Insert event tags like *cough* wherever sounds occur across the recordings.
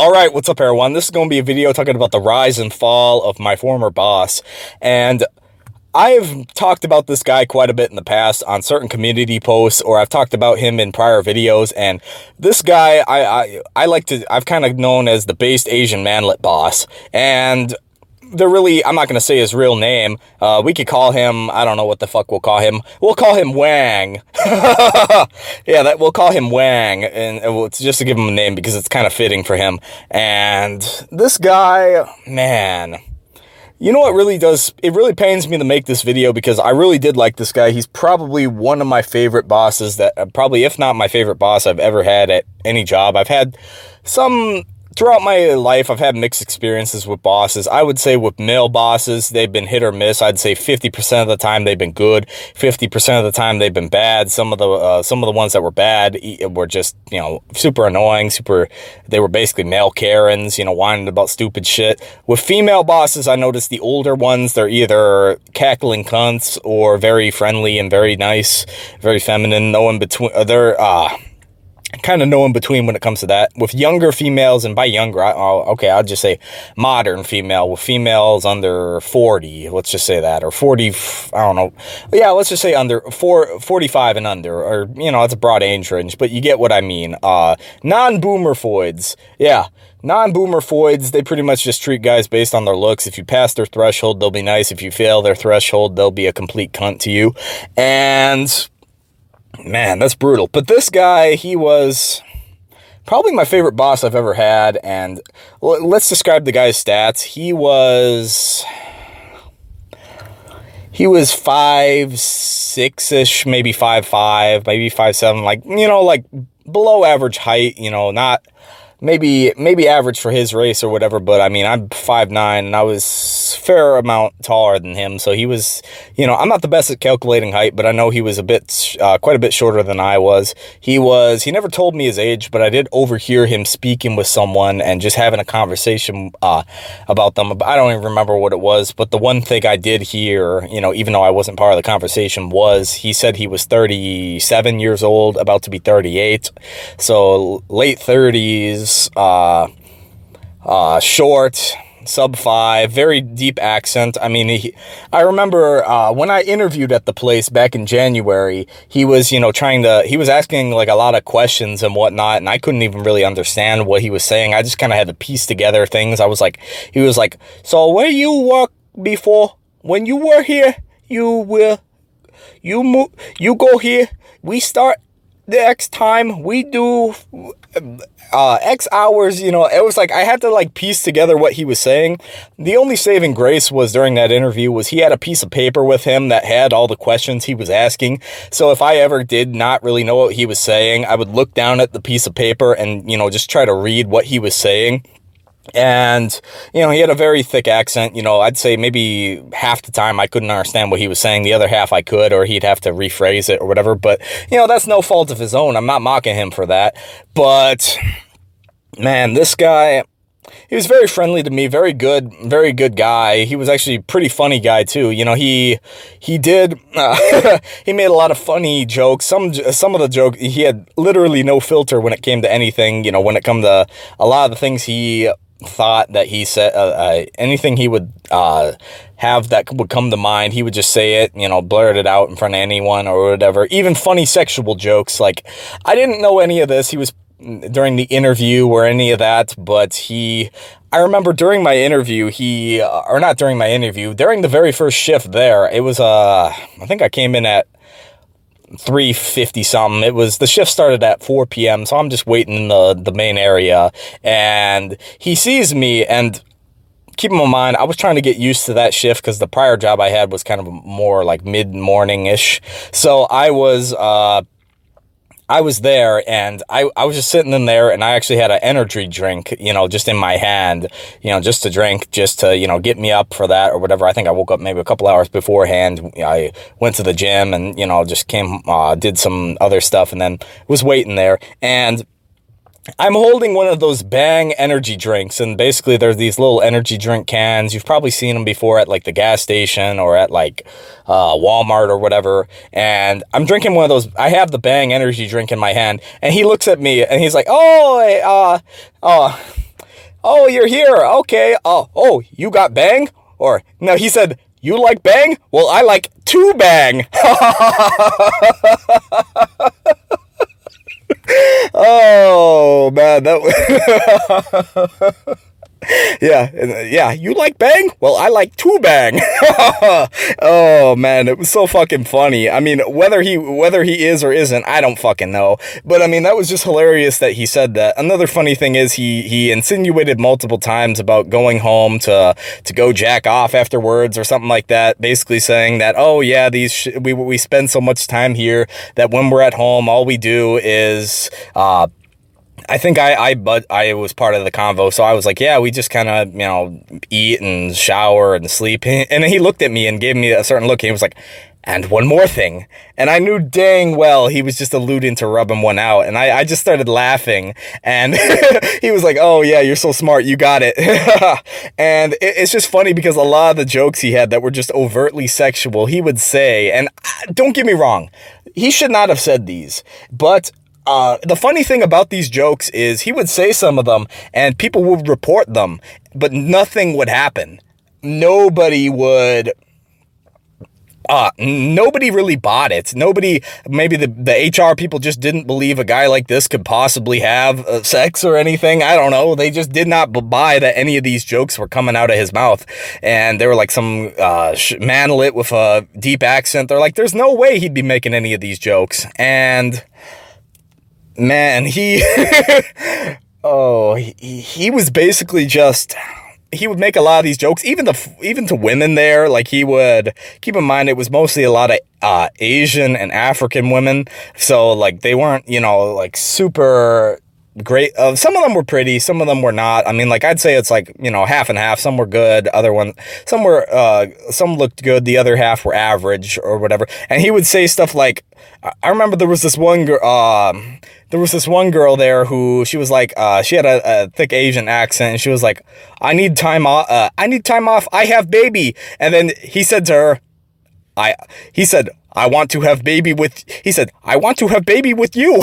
All right, what's up, everyone? This is going to be a video talking about the rise and fall of my former boss. And I've talked about this guy quite a bit in the past on certain community posts, or I've talked about him in prior videos. And this guy, I, I, I like to, I've kind of known as the based Asian manlet boss. And they're really, I'm not going to say his real name. Uh, we could call him, I don't know what the fuck we'll call him. We'll call him Wang. *laughs* yeah, that we'll call him Wang. And uh, just to give him a name because it's kind of fitting for him. And this guy, man, you know what really does, it really pains me to make this video because I really did like this guy. He's probably one of my favorite bosses that, probably if not my favorite boss I've ever had at any job. I've had some throughout my life, I've had mixed experiences with bosses. I would say with male bosses, they've been hit or miss. I'd say 50% of the time they've been good, 50% of the time they've been bad. Some of the uh, some of the ones that were bad were just, you know, super annoying, super they were basically male Karens, you know, whining about stupid shit. With female bosses, I noticed the older ones, they're either cackling cunts or very friendly and very nice, very feminine, no in between. Uh, they're uh kind of no in between when it comes to that. With younger females, and by younger, I, oh, okay, I'll just say modern female, with females under 40, let's just say that, or 40, I don't know. Yeah, let's just say under four, 45 and under, or, you know, it's a broad age range, but you get what I mean. Uh, non-boomer foids, yeah. Non-boomer foids, they pretty much just treat guys based on their looks. If you pass their threshold, they'll be nice. If you fail their threshold, they'll be a complete cunt to you. And man, that's brutal. But this guy, he was probably my favorite boss I've ever had. And let's describe the guy's stats. He was... He was five, six-ish, maybe five, five, maybe five, seven, like, you know, like below average height, you know, not maybe maybe average for his race or whatever, but I mean, I'm five nine and I was fair amount taller than him, so he was, you know, I'm not the best at calculating height, but I know he was a bit, uh, quite a bit shorter than I was. He was, he never told me his age, but I did overhear him speaking with someone and just having a conversation uh, about them. I don't even remember what it was, but the one thing I did hear, you know, even though I wasn't part of the conversation, was he said he was 37 years old, about to be 38, so late 30s, uh, uh, short, sub five, very deep accent. I mean, he, I remember uh, when I interviewed at the place back in January, he was, you know, trying to, he was asking like a lot of questions and whatnot, and I couldn't even really understand what he was saying. I just kind of had to piece together things. I was like, he was like, so where you work before, when you were here, you will, you move, you go here, we start the X time, we do uh, X hours, you know, it was like I had to like piece together what he was saying. The only saving grace was during that interview was he had a piece of paper with him that had all the questions he was asking. So if I ever did not really know what he was saying, I would look down at the piece of paper and, you know, just try to read what he was saying. And, you know, he had a very thick accent. You know, I'd say maybe half the time I couldn't understand what he was saying. The other half I could, or he'd have to rephrase it or whatever. But, you know, that's no fault of his own. I'm not mocking him for that. But, man, this guy, he was very friendly to me, very good, very good guy. He was actually a pretty funny guy too. You know, he he did uh, *laughs* he made a lot of funny jokes. Some some of the joke he had literally no filter when it came to anything. You know, when it come to a lot of the things he thought that he said uh, uh, anything he would uh, have that would come to mind, he would just say it, you know, blurt it out in front of anyone or whatever. Even funny sexual jokes. Like, I didn't know any of this. He was during the interview or any of that, but he, I remember during my interview, he, uh, or not during my interview, during the very first shift there, it was, uh, I think I came in at 350 something. It was, the shift started at 4 p.m. So I'm just waiting in the, the main area and he sees me and keep in mind, I was trying to get used to that shift because the prior job I had was kind of more like mid morning ish. So I was, uh, I was there and I, I was just sitting in there and I actually had an energy drink, you know, just in my hand, you know, just to drink, just to, you know, get me up for that or whatever. I think I woke up maybe a couple hours beforehand. I went to the gym and, you know, just came, uh, did some other stuff and then was waiting there. And I'm holding one of those Bang energy drinks, and basically there's these little energy drink cans. You've probably seen them before at like the gas station or at like uh, Walmart or whatever. And I'm drinking one of those. I have the Bang energy drink in my hand, and he looks at me and he's like, "Oh, uh, uh." oh, you're here. Okay. Oh, oh, you got bang? Or, no, he said, you like bang? Well, I like to bang. *laughs* oh, man, that *laughs* *laughs* yeah, yeah, you like bang? Well, I like to bang. *laughs* oh man, it was so fucking funny. I mean, whether he whether he is or isn't, I don't fucking know. But I mean, that was just hilarious that he said that. Another funny thing is he he insinuated multiple times about going home to to go jack off afterwards or something like that, basically saying that oh yeah, these we we spend so much time here that when we're at home, all we do is uh I think I, I, but I was part of the convo. So I was like, yeah, we just kind of, you know, eat and shower and sleep. *laughs* And he looked at me and gave me a certain look. He was like, and one more thing. And I knew dang well he was just alluding to rubbing one out. And I, I just started laughing. And *laughs* he was like, oh, yeah, you're so smart. You got it. *laughs* and it, it's just funny because a lot of the jokes he had that were just overtly sexual, he would say, and uh, don't get me wrong, he should not have said these. But uh, the funny thing about these jokes is he would say some of them and people would report them, but nothing would happen. Nobody would uh, nobody really bought it. Nobody, maybe the, the HR people just didn't believe a guy like this could possibly have uh, sex or anything. I don't know. They just did not buy that any of these jokes were coming out of his mouth. And they were like some uh, manlet with a deep accent. They're like, there's no way he'd be making any of these jokes. And man, he, *laughs* oh, he, he was basically just, he would make a lot of these jokes, even the even to women there. Like he would keep in mind, it was mostly a lot of uh, Asian and African women, so like they weren't, you know, like super great. Uh, some of them were pretty, some of them were not. I mean, like I'd say it's like you know half and half. Some were good, other one, some were uh, some looked good, the other half were average or whatever. And he would say stuff like, I remember there was this one girl. Um, there was this one girl there who she was like, uh, she had a, a, thick Asian accent, and she was like, "I need time off. Uh, I need time off. I have baby." And then he said to her, "I." He said, "I want to have baby with." He said, "I want to have baby with you." *laughs*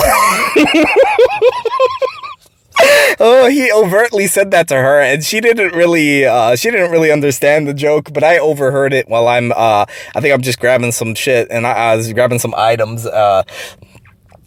oh, he overtly said that to her, and she didn't really, uh, she didn't really understand the joke, but I overheard it while I'm, uh, I think I'm just grabbing some shit, and I, I was grabbing some items, uh,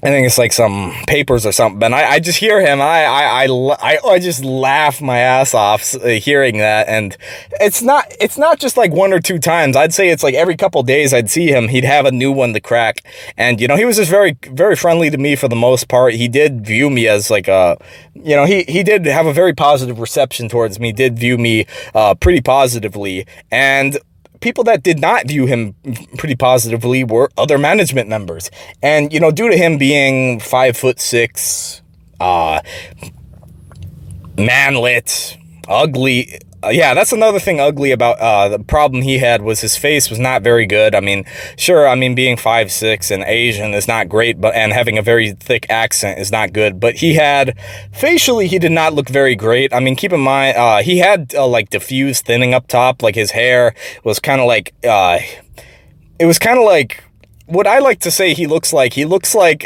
I think it's like some papers or something. And I, I just hear him. I, I, I, I, just laugh my ass off hearing that. And it's not, it's not just like one or two times. I'd say it's like every couple days I'd see him. He'd have a new one to crack. And, you know, he was just very, very friendly to me for the most part. He did view me as like a, you know, he, he did have a very positive reception towards me, did view me, uh, pretty positively. And people that did not view him pretty positively were other management members. And, you know, due to him being five foot six, uh, ugly, uh, yeah, that's another thing ugly about uh, the problem he had was his face was not very good. I mean, sure, I mean, being five six and Asian is not great, but and having a very thick accent is not good. But he had, facially, he did not look very great. I mean, keep in mind, uh, he had, uh, like, diffused thinning up top. Like, his hair was kind of like, uh, it was kind of like what I like to say he looks like, he looks like,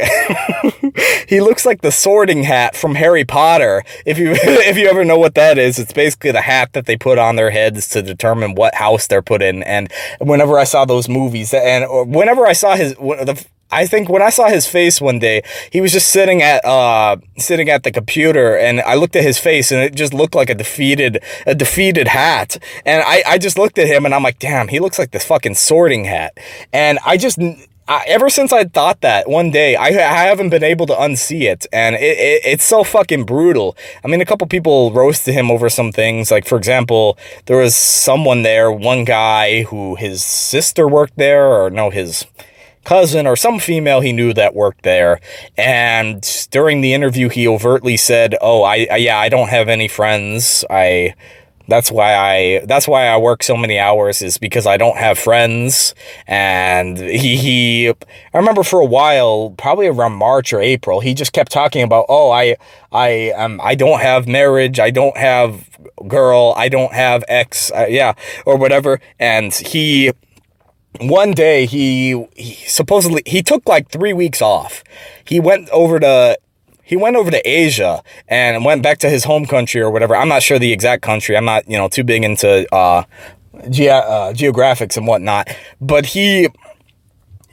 *laughs* he looks like the sorting hat from Harry Potter. If you, *laughs* if you ever know what that is, it's basically the hat that they put on their heads to determine what house they're put in. And whenever I saw those movies and whenever I saw his, the, I think when I saw his face one day, he was just sitting at uh sitting at the computer and I looked at his face and it just looked like a defeated a defeated hat. And I I just looked at him and I'm like, "Damn, he looks like this fucking sorting hat." And I just I, ever since I thought that one day, I, I haven't been able to unsee it, and it, it, it's so fucking brutal. I mean, a couple people roasted him over some things. Like, for example, there was someone there, one guy who his sister worked there, or no, his cousin or some female he knew that worked there. And during the interview, he overtly said, oh, I, I yeah, I don't have any friends. I that's why I that's why I work so many hours is because I don't have friends. And he he I remember for a while probably around March or April he just kept talking about oh I I um I don't have marriage. I don't have girl. I don't have ex. Uh, yeah or whatever. And he one day he, he supposedly he took like 3 weeks off. He went over to he went over to Asia and went back to his home country or whatever. I'm not sure the exact country. I'm not, you know, too big into uh, ge uh, geographics and whatnot. But he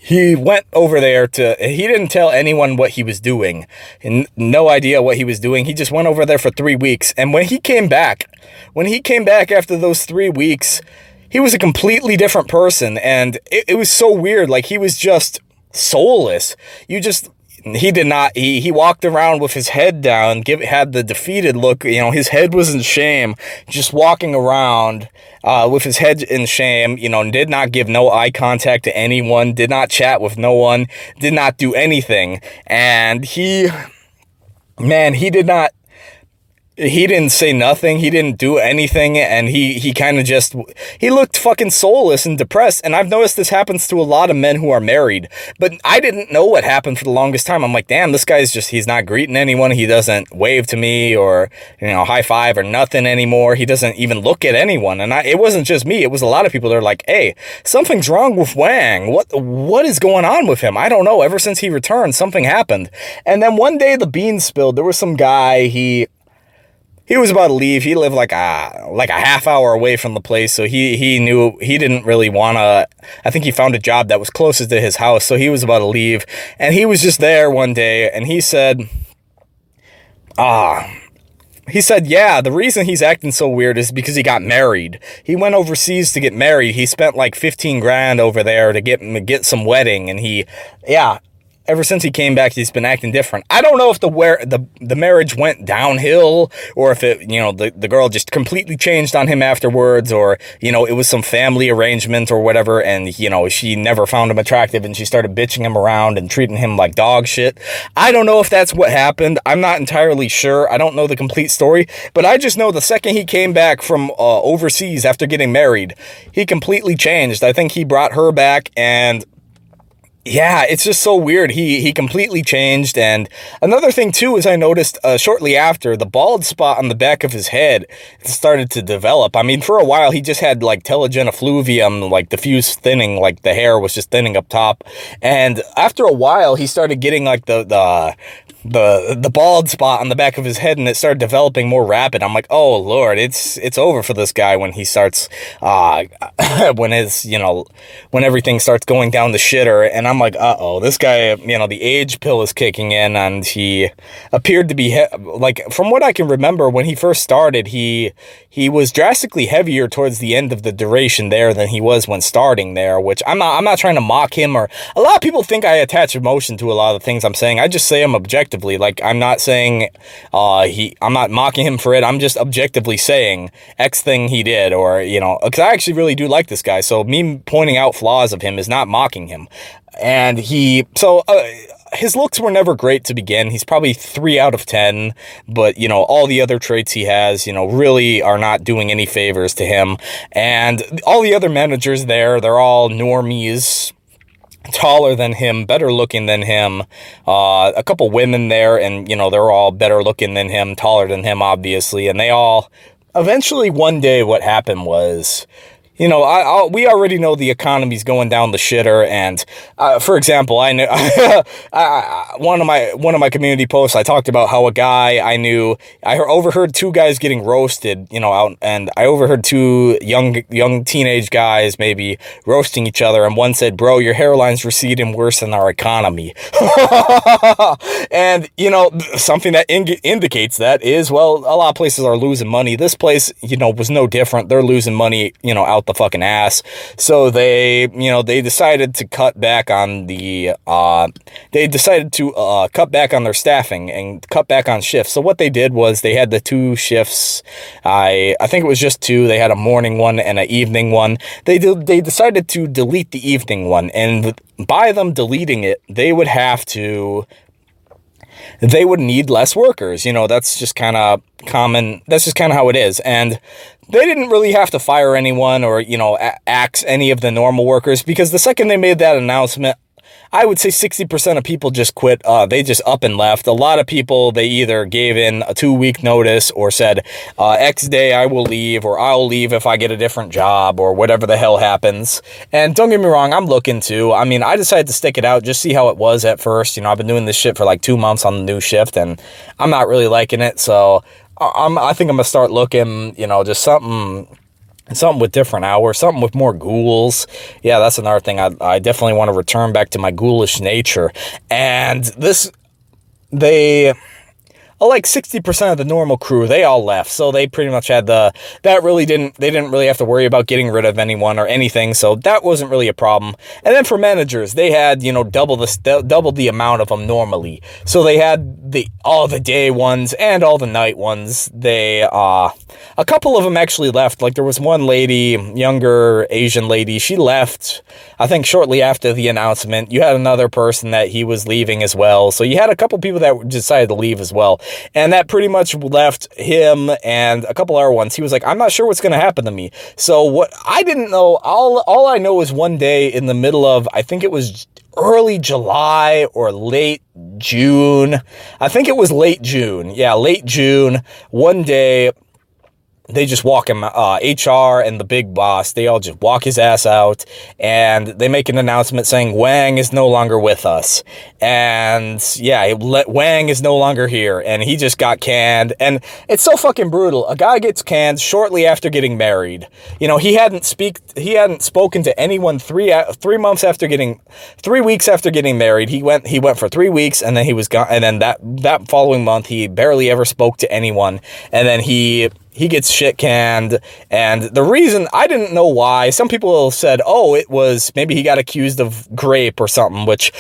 he went over there to, he didn't tell anyone what he was doing. And no idea what he was doing. He just went over there for three weeks. And when he came back, when he came back after those three weeks, he was a completely different person. And it, it was so weird. Like he was just soulless. You just, he did not he he walked around with his head down give had the defeated look you know his head was in shame just walking around uh, with his head in shame you know did not give no eye contact to anyone did not chat with no one did not do anything. And he man he did not he didn't say nothing. He didn't do anything. And he, he kind of just, he looked fucking soulless and depressed. And I've noticed this happens to a lot of men who are married, but I didn't know what happened for the longest time. I'm like, damn, this guy's just, he's not greeting anyone. He doesn't wave to me or, you know, high five or nothing anymore. He doesn't even look at anyone. And I, it wasn't just me. It was a lot of people that are like, hey, something's wrong with Wang. What, what is going on with him? I don't know. Ever since he returned, something happened. And then one day the beans spilled. There was some guy, he, he was about to leave. He lived like a like a half hour away from the place, so he he knew he didn't really want to. I think he found a job that was closest to his house, so he was about to leave, and he was just there one day, and he said, "Ah." He said, yeah, the reason he's acting so weird is because he got married. He went overseas to get married. He spent like 15 grand over there to get get some wedding. And he, yeah, ever since he came back, he's been acting different. I don't know if the where the the marriage went downhill or if it, you know, the, the girl just completely changed on him afterwards or, you know, it was some family arrangement or whatever. And, you know, she never found him attractive and she started bitching him around and treating him like dog shit. I don't know if that's what happened. I'm not entirely sure. I don't know the complete story, but I just know the second he came back from uh, overseas after getting married, he completely changed. I think he brought her back and yeah, it's just so weird. He he completely changed. And another thing too is I noticed uh, shortly after the bald spot on the back of his head started to develop. I mean, for a while he just had like telogen effluvium, like diffuse thinning, like the hair was just thinning up top. And after a while, he started getting like the the the the bald spot on the back of his head and it started developing more rapid. I'm like, oh lord, it's it's over for this guy when he starts uh *laughs* when his you know when everything starts going down the shitter and I'm like, uh oh, this guy you know the age pill is kicking in and he appeared to be like from what I can remember when he first started he he was drastically heavier towards the end of the duration there than he was when starting there, which I'm not I'm not trying to mock him or a lot of people think I attach emotion to a lot of the things I'm saying. I just say I'm objective objectively. Like, I'm not saying, uh, he, I'm not mocking him for it. I'm just objectively saying X thing he did, or, you know, because I actually really do like this guy. So me pointing out flaws of him is not mocking him. And he, so, uh, his looks were never great to begin. He's probably three out of 10, but, you know, all the other traits he has, you know, really are not doing any favors to him. And all the other managers there, they're all normies, taller than him, better looking than him, uh, a couple women there, and, you know, they're all better looking than him, taller than him, obviously, and they all, eventually one day what happened was you know, I, I, we already know the economy's going down the shitter. And uh, for example, I know *laughs* I, one of my one of my community posts. I talked about how a guy I knew, I overheard two guys getting roasted. You know, out and I overheard two young young teenage guys maybe roasting each other. And one said, "Bro, your hairline's receding worse than our economy." *laughs* and you know, something that in indicates that is well, a lot of places are losing money. This place, you know, was no different. They're losing money. You know, out the fucking ass. So they, you know, they decided to cut back on the, uh, they decided to, uh, cut back on their staffing and cut back on shifts. So what they did was they had the two shifts. I, I think it was just two. They had a morning one and an evening one. They, did they decided to delete the evening one and by them deleting it, they would have to they would need less workers. You know, that's just kind of common. That's just kind of how it is. And they didn't really have to fire anyone or, you know, axe any of the normal workers because the second they made that announcement, I would say 60% of people just quit. Uh, they just up and left. A lot of people, they either gave in a two week notice or said, uh, X day I will leave or I'll leave if I get a different job or whatever the hell happens. And don't get me wrong, I'm looking to. I mean, I decided to stick it out, just see how it was at first. You know, I've been doing this shit for like two months on the new shift and I'm not really liking it. So I'm, I think I'm to start looking, you know, just something something with different hours, something with more ghouls. Yeah, that's another thing. I, I definitely want to return back to my ghoulish nature. And this, they like 60% of the normal crew, they all left. So they pretty much had the, that really didn't, they didn't really have to worry about getting rid of anyone or anything. So that wasn't really a problem. And then for managers, they had, you know, double the, double the amount of them normally. So they had the, all the day ones and all the night ones. They, uh, a couple of them actually left. Like there was one lady, younger Asian lady, she left, I think shortly after the announcement. You had another person that he was leaving as well. So you had a couple people that decided to leave as well. And that pretty much left him and a couple other ones. He was like, I'm not sure what's going to happen to me. So what I didn't know, all, all I know is one day in the middle of, I think it was early July or late June. I think it was late June. Yeah, late June. One day, they just walk him, uh, HR and the big boss, they all just walk his ass out and they make an announcement saying Wang is no longer with us. And yeah, Wang is no longer here and he just got canned. And it's so fucking brutal. A guy gets canned shortly after getting married. You know, he hadn't speak, he hadn't spoken to anyone three, three months after getting, three weeks after getting married. He went, he went for three weeks and then he was gone. And then that, that following month, he barely ever spoke to anyone. And then he, he gets shit canned. And the reason, I didn't know why. Some people said, oh, it was maybe he got accused of grape or something, which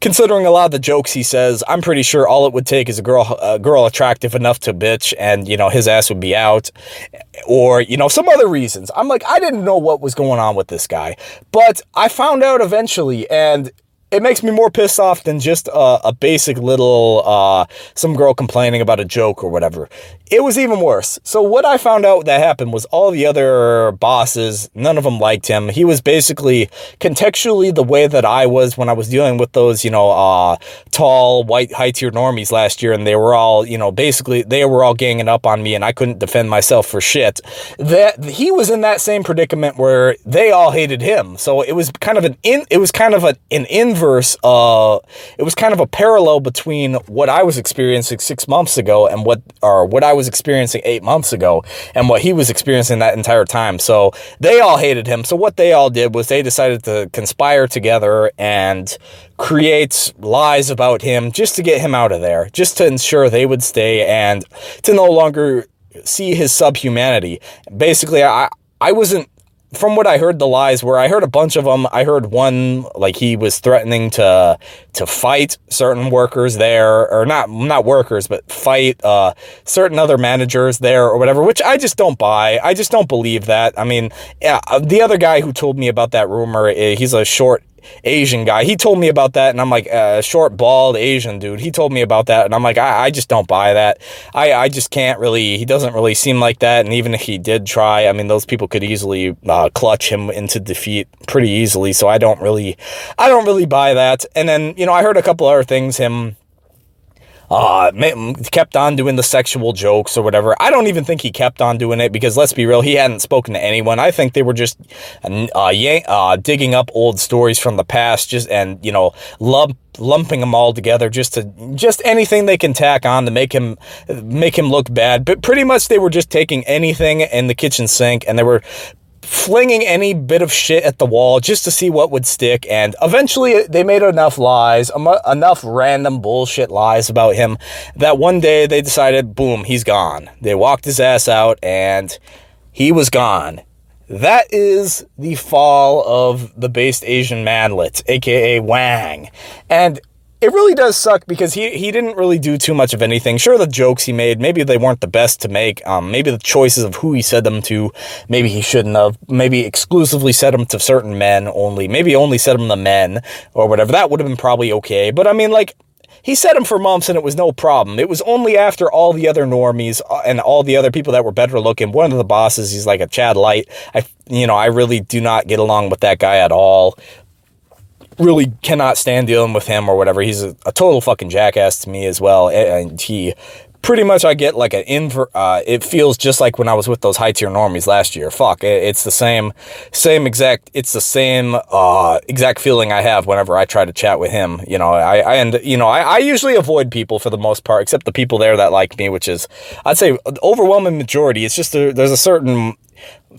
considering a lot of the jokes he says, I'm pretty sure all it would take is a girl, a girl attractive enough to bitch and, you know, his ass would be out or, you know, some other reasons. I'm like, I didn't know what was going on with this guy, but I found out eventually and it makes me more pissed off than just a, a basic little, uh, some girl complaining about a joke or whatever. It was even worse. So what I found out that happened was all the other bosses, none of them liked him. He was basically contextually the way that I was when I was dealing with those, you know, uh, tall, white, high-tier normies last year, and they were all, you know, basically, they were all ganging up on me, and I couldn't defend myself for shit. That He was in that same predicament where they all hated him. So it was kind of an in, it was kind of a, an inverse, uh, it was kind of a parallel between what I was experiencing six months ago and what, or what I was experiencing eight months ago and what he was experiencing that entire time. So they all hated him. So what they all did was they decided to conspire together and create lies about him just to get him out of there, just to ensure they would stay and to no longer see his subhumanity. Basically, I, I wasn't from what I heard, the lies were, I heard a bunch of them. I heard one, like he was threatening to, to fight certain workers there, or not, not workers, but fight, uh, certain other managers there or whatever, which I just don't buy. I just don't believe that. I mean, yeah, the other guy who told me about that rumor, eh, he's a short Asian guy. He told me about that, and I'm like, uh, short, bald Asian dude. He told me about that, and I'm like, I, I just don't buy that. I, I just can't really, he doesn't really seem like that, and even if he did try, I mean, those people could easily uh, clutch him into defeat pretty easily, so I don't really, I don't really buy that. And then, you know, I heard a couple other things, him uh, kept on doing the sexual jokes or whatever. I don't even think he kept on doing it because let's be real, he hadn't spoken to anyone. I think they were just uh, uh, digging up old stories from the past just and, you know, lump, lumping them all together just to just anything they can tack on to make him make him look bad. But pretty much they were just taking anything in the kitchen sink and they were flinging any bit of shit at the wall just to see what would stick. And eventually they made enough lies, enough random bullshit lies about him that one day they decided, boom, he's gone. They walked his ass out and he was gone. That is the fall of the based Asian manlet, aka Wang. And it really does suck because he, he didn't really do too much of anything. Sure, the jokes he made, maybe they weren't the best to make. Um, maybe the choices of who he said them to, maybe he shouldn't have. Maybe exclusively said them to certain men only. Maybe only said them to men or whatever. That would have been probably okay. But I mean, like, he said them for months and it was no problem. It was only after all the other normies uh, and all the other people that were better looking. One of the bosses, he's like a Chad Light. I, you know, I really do not get along with that guy at all really cannot stand dealing with him or whatever. He's a, a total fucking jackass to me as well. And he pretty much I get like an inver, uh, it feels just like when I was with those high tier normies last year. Fuck, it, it's the same, same exact, it's the same, uh, exact feeling I have whenever I try to chat with him. You know, I, I and, you know, I, I usually avoid people for the most part, except the people there that like me, which is, I'd say overwhelming majority. It's just, a, there's a certain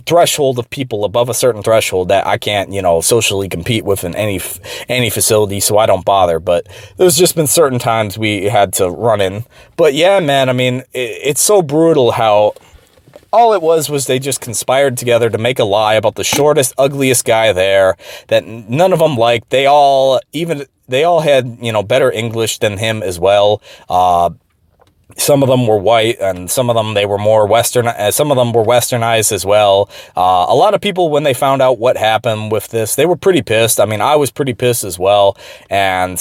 threshold of people above a certain threshold that I can't, you know, socially compete with in any any facility, so I don't bother. But there's just been certain times we had to run in. But yeah, man, I mean, it, it's so brutal how all it was was they just conspired together to make a lie about the shortest, ugliest guy there that none of them liked. They all, even, they all had, you know, better English than him as well. Uh, some of them were white and some of them they were more western uh, some of them were westernized as well. Uh, a lot of people when they found out what happened with this they were pretty pissed. I mean i was pretty pissed as well. And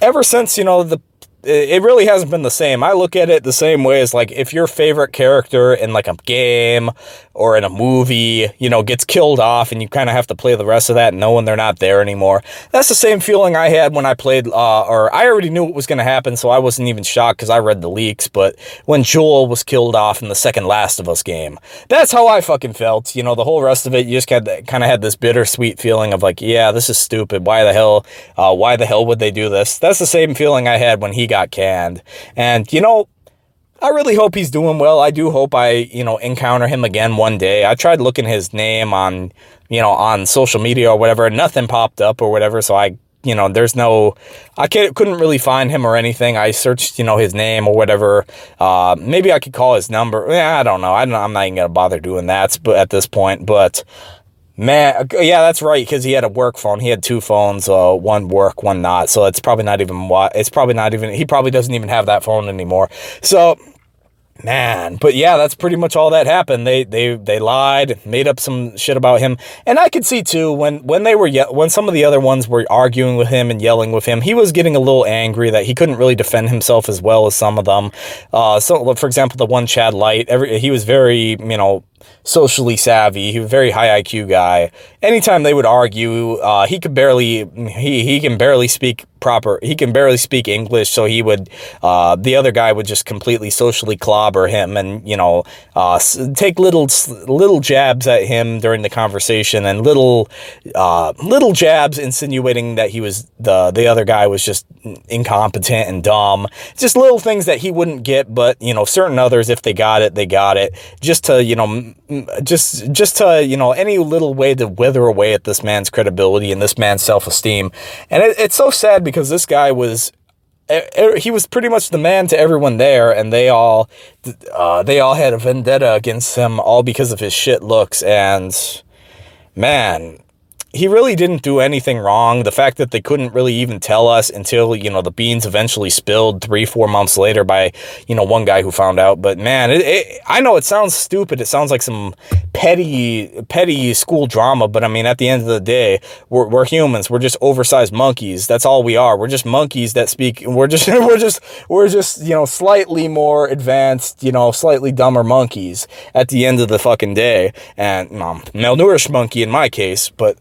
ever since you know the it really hasn't been the same. I look at it the same way as like if your favorite character in like a game or in a movie, you know, gets killed off and you kind of have to play the rest of that knowing they're not there anymore. That's the same feeling I had when I played, uh, or I already knew what was going to happen, so I wasn't even shocked because I read the leaks, but when Joel was killed off in the second Last of Us game, that's how I fucking felt. You know, the whole rest of it, you just kind of had this bittersweet feeling of like, yeah, this is stupid. Why the hell, uh, why the hell would they do this? That's the same feeling I had when he got canned. And, you know, I really hope he's doing well. I do hope I, you know, encounter him again one day. I tried looking his name on, you know, on social media or whatever. Nothing popped up or whatever. So I, you know, there's no, I couldn't really find him or anything. I searched, you know, his name or whatever. Uh, maybe I could call his number. Yeah, I don't know. I don't, I'm not even going to bother doing that at this point. But Man, yeah, that's right. Because he had a work phone. He had two phones, uh, one work, one not. So it's probably not even what. It's probably not even. He probably doesn't even have that phone anymore. So man but yeah that's pretty much all that happened they they they lied made up some shit about him and i could see too when when they were when some of the other ones were arguing with him and yelling with him he was getting a little angry that he couldn't really defend himself as well as some of them uh so for example the one chad light every he was very you know socially savvy. He was a very high IQ guy. Anytime they would argue, uh, he could barely, he, he can barely speak proper, he can barely speak English. So he would, uh, the other guy would just completely socially clobber him and, you know, uh, take little, little jabs at him during the conversation and little, uh, little jabs insinuating that he was, the, the other guy was just incompetent and dumb. Just little things that he wouldn't get, but, you know, certain others, if they got it, they got it. Just to, you know, just just to you know any little way to wither away at this man's credibility and this man's self-esteem and it, it's so sad because this guy was he was pretty much the man to everyone there and they all uh, they all had a vendetta against him all because of his shit looks and man he really didn't do anything wrong. The fact that they couldn't really even tell us until, you know, the beans eventually spilled three, four months later by, you know, one guy who found out. But man, it, it, I know it sounds stupid. It sounds like some petty, petty school drama. But I mean, at the end of the day, we're, we're humans. We're just oversized monkeys. That's all we are. We're just monkeys that speak. We're just, *laughs* we're just, we're just, you know, slightly more advanced, you know, slightly dumber monkeys at the end of the fucking day. And um, malnourished monkey in my case, but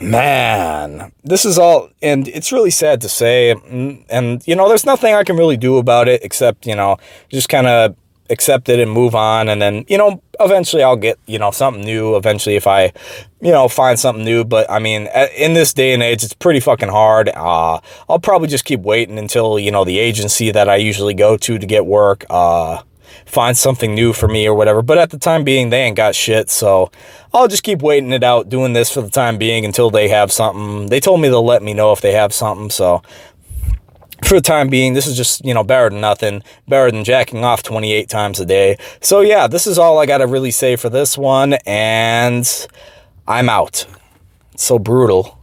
man, this is all, and it's really sad to say, mm, and, you know, there's nothing I can really do about it except, you know, just kind of accept it and move on, and then, you know, eventually I'll get, you know, something new eventually if I, you know, find something new, but, I mean, in this day and age, it's pretty fucking hard, uh, I'll probably just keep waiting until, you know, the agency that I usually go to to get work, uh, find something new for me or whatever. But at the time being, they ain't got shit. So I'll just keep waiting it out, doing this for the time being until they have something. They told me they'll let me know if they have something. So for the time being, this is just, you know, better than nothing, better than jacking off 28 times a day. So yeah, this is all I got to really say for this one. And I'm out. It's so brutal.